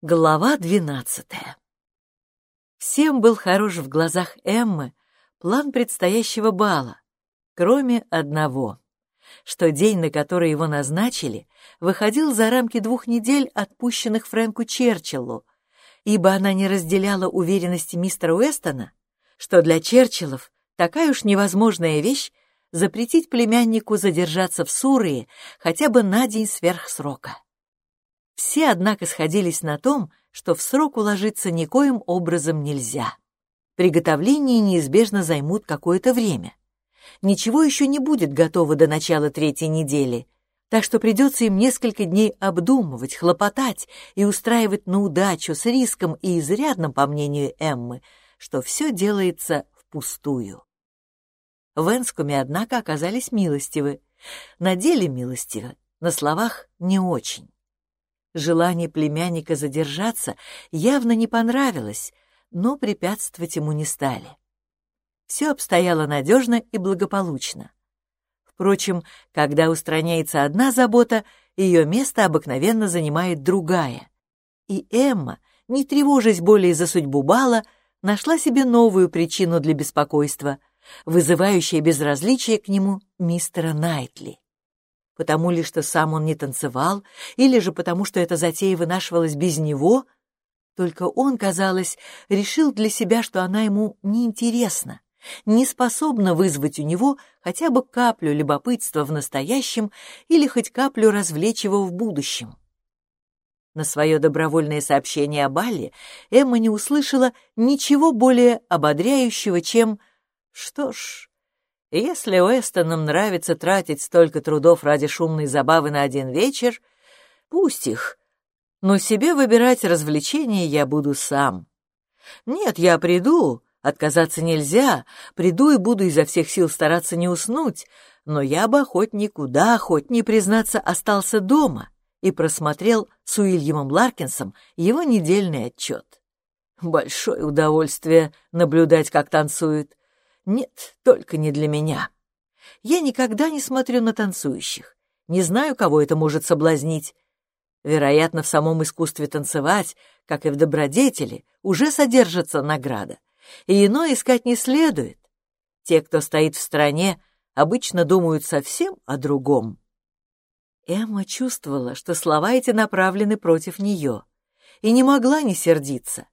Глава двенадцатая Всем был хорош в глазах Эммы план предстоящего бала, кроме одного, что день, на который его назначили, выходил за рамки двух недель, отпущенных Фрэнку Черчиллу, ибо она не разделяла уверенности мистера Уэстона, что для Черчиллов такая уж невозможная вещь запретить племяннику задержаться в Сурии хотя бы на день сверх срока. Все, однако, сходились на том, что в срок уложиться никоим образом нельзя. Приготовления неизбежно займут какое-то время. Ничего еще не будет готово до начала третьей недели, так что придется им несколько дней обдумывать, хлопотать и устраивать на удачу с риском и изрядным, по мнению Эммы, что все делается впустую. В Энскуме, однако, оказались милостивы. На деле милостивы, на словах не очень. Желание племянника задержаться явно не понравилось, но препятствовать ему не стали. Все обстояло надежно и благополучно. Впрочем, когда устраняется одна забота, ее место обыкновенно занимает другая. И Эмма, не тревожась более за судьбу бала, нашла себе новую причину для беспокойства, вызывающее безразличие к нему мистера Найтли потому ли, что сам он не танцевал, или же потому, что эта затея вынашивалась без него, только он, казалось, решил для себя, что она ему неинтересна, не способна вызвать у него хотя бы каплю любопытства в настоящем или хоть каплю развлечь его в будущем. На свое добровольное сообщение о Балле Эмма не услышала ничего более ободряющего, чем «Что ж, если Уэстонам нравится тратить столько трудов ради шумной забавы на один вечер, пусть их, но себе выбирать развлечения я буду сам. Нет, я приду, отказаться нельзя, приду и буду изо всех сил стараться не уснуть, но я бы хоть никуда, хоть не признаться, остался дома и просмотрел с Уильямом Ларкинсом его недельный отчет. Большое удовольствие наблюдать, как танцует. Нет, только не для меня. Я никогда не смотрю на танцующих. Не знаю, кого это может соблазнить. Вероятно, в самом искусстве танцевать, как и в добродетели, уже содержится награда. И иное искать не следует. Те, кто стоит в стороне, обычно думают совсем о другом. Эмма чувствовала, что слова эти направлены против нее, и не могла не сердиться.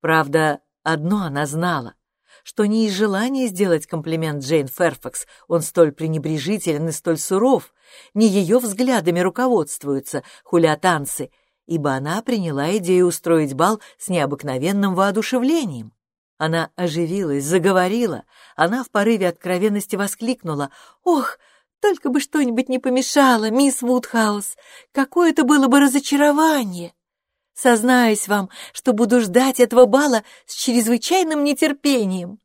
Правда, одно она знала что не из желания сделать комплимент Джейн Ферфакс он столь пренебрежителен и столь суров, не ее взглядами руководствуются хулиатанцы, ибо она приняла идею устроить бал с необыкновенным воодушевлением. Она оживилась, заговорила, она в порыве откровенности воскликнула «Ох, только бы что-нибудь не помешало, мисс Вудхаус! Какое это было бы разочарование!» Сознаюсь вам, что буду ждать этого бала с чрезвычайным нетерпением.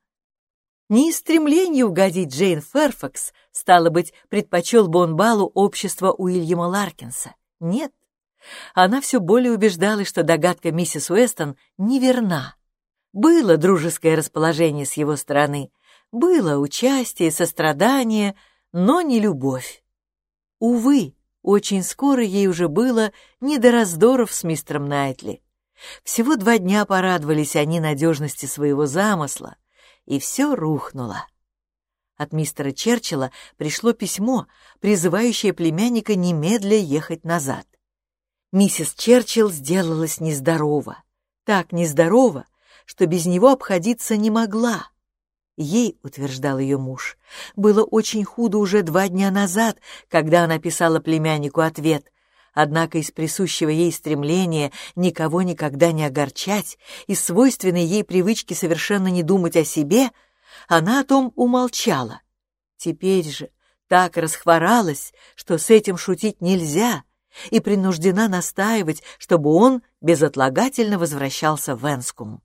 Не из стремления угодить Джейн Ферфакс, стало быть, предпочел бы он балу общества Уильяма Ларкинса. Нет. Она все более убеждалась, что догадка миссис Уэстон неверна. Было дружеское расположение с его стороны, было участие, сострадание, но не любовь. Увы, очень скоро ей уже было не до раздоров с мистером Найтли. Всего два дня порадовались они надежности своего замысла, и все рухнуло. От мистера Черчилла пришло письмо, призывающее племянника немедля ехать назад. Миссис Черчилл сделалась нездорова, так нездорова, что без него обходиться не могла. Ей, утверждал ее муж, было очень худо уже два дня назад, когда она писала племяннику ответ, однако из присущего ей стремления никого никогда не огорчать и свойственной ей привычки совершенно не думать о себе, она о том умолчала. Теперь же так расхворалась, что с этим шутить нельзя, и принуждена настаивать, чтобы он безотлагательно возвращался в Энскум.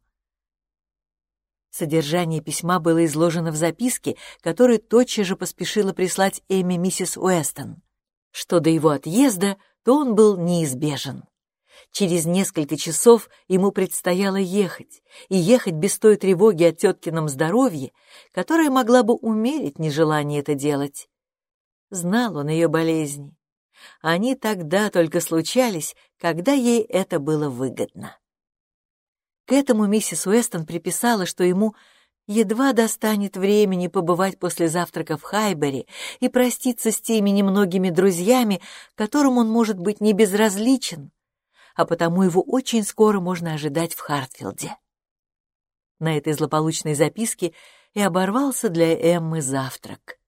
Содержание письма было изложено в записке, которую тотчас же поспешила прислать Эми миссис Уэстон. Что до его отъезда, то он был неизбежен. Через несколько часов ему предстояло ехать, и ехать без той тревоги о теткином здоровье, которая могла бы умерить нежелание это делать. Знал он ее болезни. Они тогда только случались, когда ей это было выгодно. К этому миссис Уэстон приписала, что ему едва достанет времени побывать после завтрака в Хайбере и проститься с теми немногими друзьями, которым он может быть не безразличен, а потому его очень скоро можно ожидать в Хартфилде. На этой злополучной записке и оборвался для Эммы завтрак.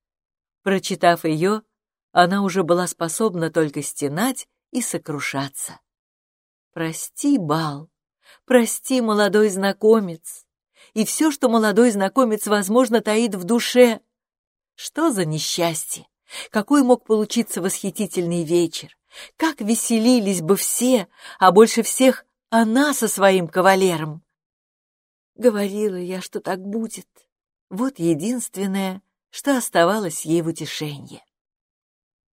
Прочитав ее, она уже была способна только стенать и сокрушаться. «Прости, Бал, прости, молодой знакомец, и все, что молодой знакомец, возможно, таит в душе. Что за несчастье! Какой мог получиться восхитительный вечер! Как веселились бы все, а больше всех она со своим кавалером! Говорила я, что так будет. Вот единственное, что оставалось ей в утешенье.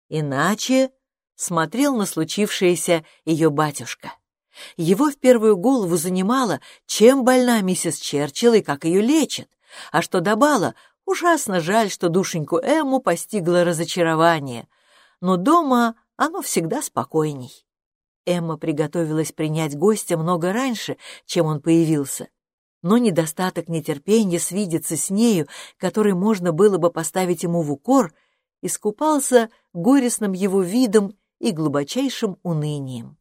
Иначе смотрел на случившееся ее батюшка. Его в первую голову занимало, чем больна миссис Черчилл и как ее лечат. А что до бала, ужасно жаль, что душеньку Эмму постигло разочарование. Но дома оно всегда спокойней. Эмма приготовилась принять гостя много раньше, чем он появился. Но недостаток нетерпения свидеться с нею, который можно было бы поставить ему в укор — искупался горестным его видом и глубочайшим унынием.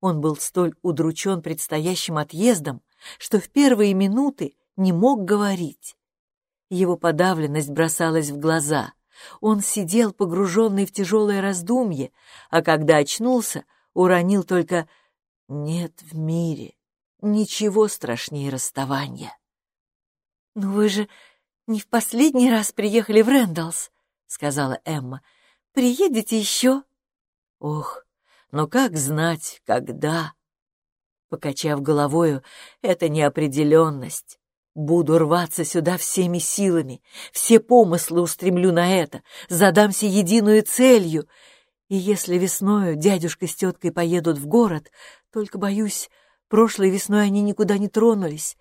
Он был столь удручен предстоящим отъездом, что в первые минуты не мог говорить. Его подавленность бросалась в глаза. Он сидел погруженный в тяжелое раздумье, а когда очнулся, уронил только «нет в мире ничего страшнее расставания». «Но вы же не в последний раз приехали в Рэндаллс», — сказала Эмма. «Приедете еще?» «Ох, но как знать, когда?» Покачав головою, это неопределенность. Буду рваться сюда всеми силами, все помыслы устремлю на это, задамся единую целью. И если весною дядюшка с теткой поедут в город, только, боюсь, прошлой весной они никуда не тронулись.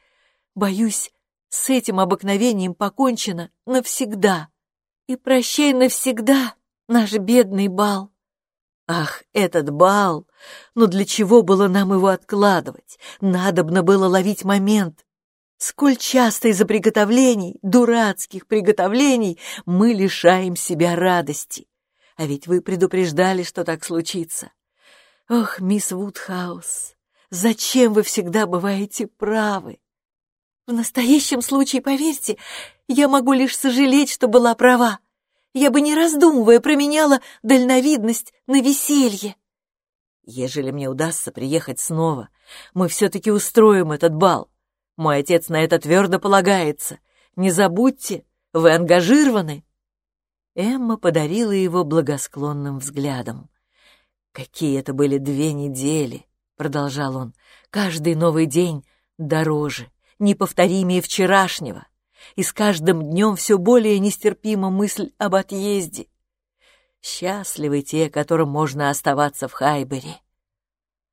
Боюсь, с этим обыкновением покончено навсегда. И прощай навсегда наш бедный бал. Ах, этот бал! Но для чего было нам его откладывать? Надобно было ловить момент. Сколь часто из-за приготовлений, дурацких приготовлений, мы лишаем себя радости. А ведь вы предупреждали, что так случится. Ох, мисс Вудхаус, зачем вы всегда бываете правы? В настоящем случае, поверьте, я могу лишь сожалеть, что была права. Я бы, не раздумывая, променяла дальновидность на веселье. Ежели мне удастся приехать снова, мы все-таки устроим этот бал. Мой отец на это твердо полагается. Не забудьте, вы ангажированы. Эмма подарила его благосклонным взглядом. «Какие это были две недели!» — продолжал он. «Каждый новый день дороже неповторимее вчерашнего, и с каждым днем все более нестерпима мысль об отъезде. Счастливы те, которым можно оставаться в Хайбере.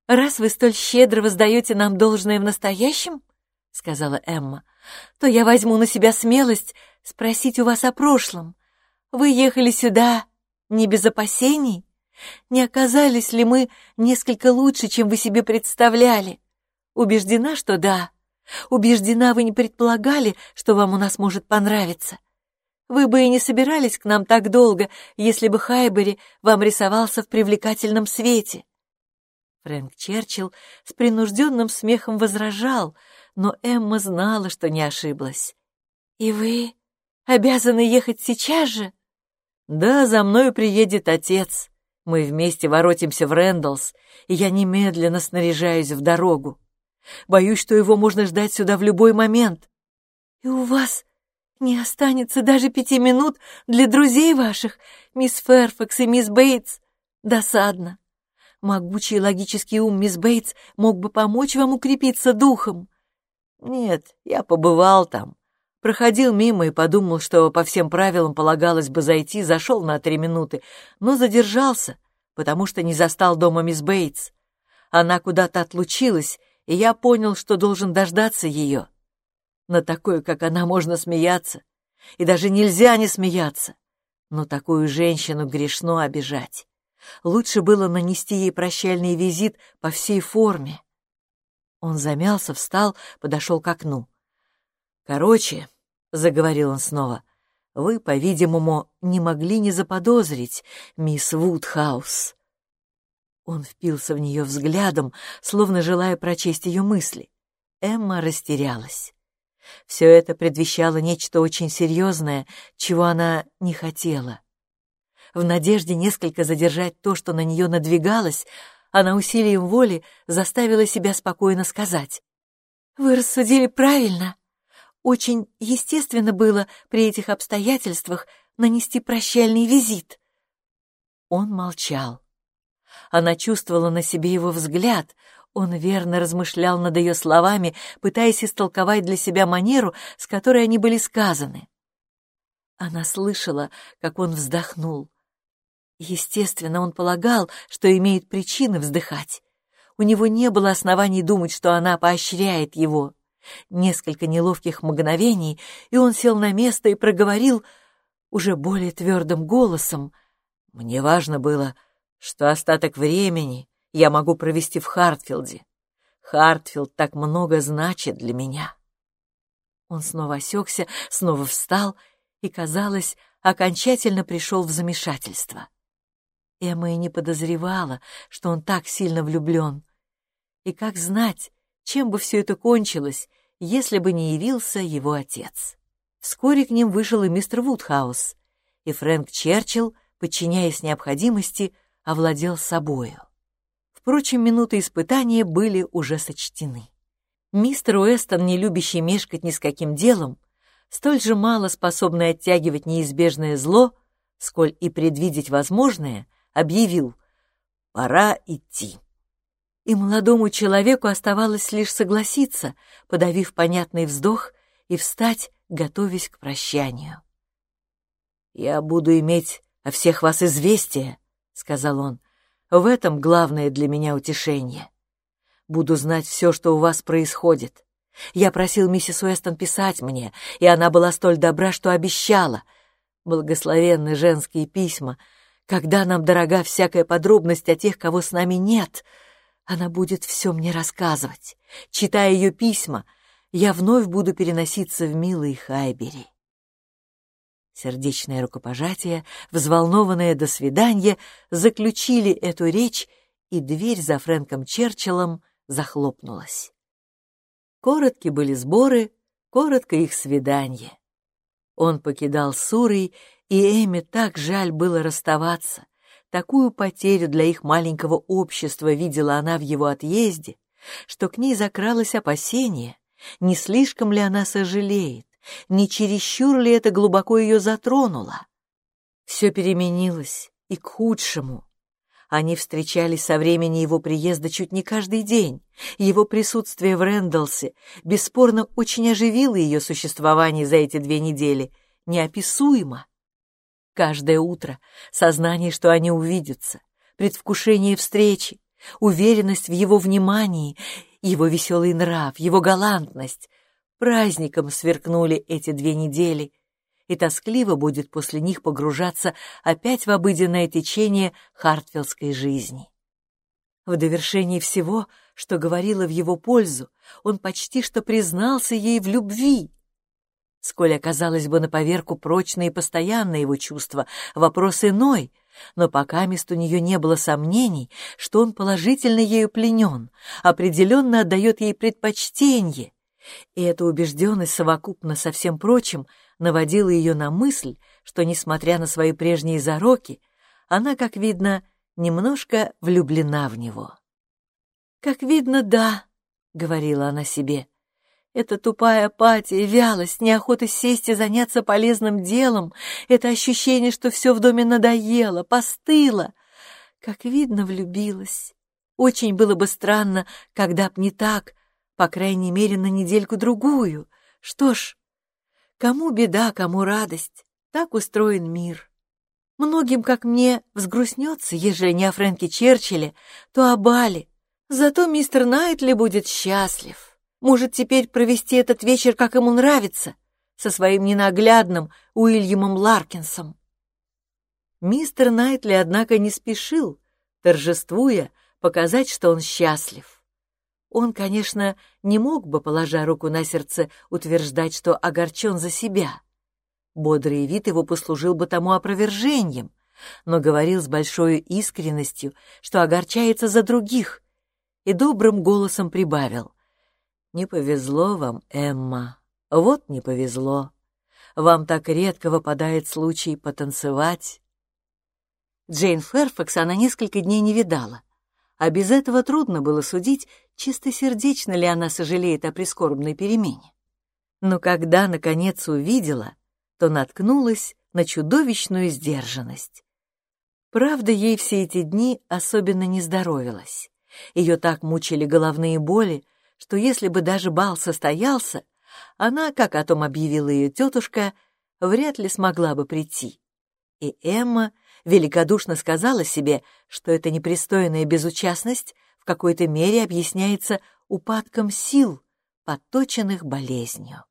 «Раз вы столь щедро воздаете нам должное в настоящем, — сказала Эмма, — то я возьму на себя смелость спросить у вас о прошлом. Вы ехали сюда не без опасений? Не оказались ли мы несколько лучше, чем вы себе представляли? Убеждена, что да. Убеждена, вы не предполагали, что вам у нас может понравиться. Вы бы и не собирались к нам так долго, если бы Хайбери вам рисовался в привлекательном свете. Фрэнк Черчилл с принужденным смехом возражал, но Эмма знала, что не ошиблась. «И вы обязаны ехать сейчас же?» «Да, за мною приедет отец. Мы вместе воротимся в Рэндаллс, и я немедленно снаряжаюсь в дорогу. Боюсь, что его можно ждать сюда в любой момент. И у вас не останется даже пяти минут для друзей ваших, мисс Ферфакс и мисс Бейтс. Досадно. Могучий логический ум мисс Бейтс мог бы помочь вам укрепиться духом. Нет, я побывал там. Проходил мимо и подумал, что по всем правилам полагалось бы зайти, зашел на три минуты, но задержался, потому что не застал дома мисс Бейтс. Она куда-то отлучилась, и я понял, что должен дождаться ее. На такую, как она, можно смеяться, и даже нельзя не смеяться. Но такую женщину грешно обижать. Лучше было нанести ей прощальный визит по всей форме. Он замялся, встал, подошел к окну. «Короче», — заговорил он снова, — «вы, по-видимому, не могли не заподозрить, мисс Вудхаус». Он впился в нее взглядом, словно желая прочесть ее мысли. Эмма растерялась. Все это предвещало нечто очень серьезное, чего она не хотела. В надежде несколько задержать то, что на нее надвигалось, она усилием воли заставила себя спокойно сказать. «Вы рассудили правильно. Очень естественно было при этих обстоятельствах нанести прощальный визит». Он молчал. Она чувствовала на себе его взгляд. Он верно размышлял над ее словами, пытаясь истолковать для себя манеру, с которой они были сказаны. Она слышала, как он вздохнул. Естественно, он полагал, что имеет причины вздыхать. У него не было оснований думать, что она поощряет его. Несколько неловких мгновений, и он сел на место и проговорил уже более твердым голосом. «Мне важно было, что остаток времени я могу провести в Хартфилде. Хартфилд так много значит для меня. Он снова осекся, снова встал и, казалось, окончательно пришел в замешательство. Эмма и не подозревала, что он так сильно влюблен. И как знать, чем бы все это кончилось, если бы не явился его отец. Вскоре к ним вышел и мистер Вудхаус, и Фрэнк Черчилл, подчиняясь необходимости, овладел собою. Впрочем, минуты испытания были уже сочтены. Мистер Уэстон, не любящий мешкать ни с каким делом, столь же мало способный оттягивать неизбежное зло, сколь и предвидеть возможное, объявил «Пора идти». И молодому человеку оставалось лишь согласиться, подавив понятный вздох, и встать, готовясь к прощанию. «Я буду иметь о всех вас известие», — сказал он. «В этом главное для меня утешение. Буду знать все, что у вас происходит. Я просил миссис Уэстон писать мне, и она была столь добра, что обещала. Благословенны женские письма. Когда нам дорога всякая подробность о тех, кого с нами нет, она будет все мне рассказывать. Читая ее письма, я вновь буду переноситься в милый Хайбери. Сердечное рукопожатие, взволнованное «до свидания» заключили эту речь, и дверь за Фрэнком Черчиллом захлопнулась. Коротки были сборы, коротко их свидание. Он покидал Сурой, и Эми так жаль было расставаться. Такую потерю для их маленького общества видела она в его отъезде, что к ней закралось опасение, не слишком ли она сожалеет, не чересчур ли это глубоко ее затронуло? Все переменилось и к худшему. Они встречались со времени его приезда чуть не каждый день. Его присутствие в Рэндалсе бесспорно очень оживило ее существование за эти две недели, неописуемо. Каждое утро сознание, что они увидятся, предвкушение встречи, уверенность в его внимании, его веселый нрав, его галантность, Праздником сверкнули эти две недели, и тоскливо будет после них погружаться опять в обыденное течение хартфилдской жизни. В довершении всего, что говорило в его пользу, он почти что признался ей в любви. Сколь оказалось бы на поверку прочное и постоянное его чувство, вопрос иной, но пока мест у нее не было сомнений, что он положительно ею пленен, определенно отдает ей предпочтение, и эта убежденность совокупно со всем прочим наводила ее на мысль, что, несмотря на свои прежние зароки, она, как видно, немножко влюблена в него. «Как видно, да», — говорила она себе, — «эта тупая апатия, вялость, неохота сесть и заняться полезным делом, это ощущение, что все в доме надоело, постыло. Как видно, влюбилась. Очень было бы странно, когда б не так, по крайней мере, на недельку-другую. Что ж, кому беда, кому радость. Так устроен мир. Многим, как мне, взгрустнется, ежели не о Фрэнке Черчилле, то о Бале. Зато мистер Найтли будет счастлив. Может теперь провести этот вечер, как ему нравится, со своим ненаглядным Уильямом Ларкинсом. Мистер Найтли, однако, не спешил, торжествуя, показать, что он счастлив. Он, конечно, не мог бы, положа руку на сердце, утверждать, что огорчен за себя. Бодрый вид его послужил бы тому опровержением, но говорил с большой искренностью, что огорчается за других, и добрым голосом прибавил. «Не повезло вам, Эмма, вот не повезло. Вам так редко выпадает случай потанцевать». Джейн Ферфакс она несколько дней не видала, а без этого трудно было судить, чистосердечно ли она сожалеет о прискорбной перемене. Но когда, наконец, увидела, то наткнулась на чудовищную сдержанность. Правда, ей все эти дни особенно не здоровилось. Ее так мучили головные боли, что если бы даже бал состоялся, она, как о том объявила ее тетушка, вряд ли смогла бы прийти. И Эмма великодушно сказала себе, что эта непристойная безучастность в какой-то мере объясняется упадком сил, подточенных болезнью.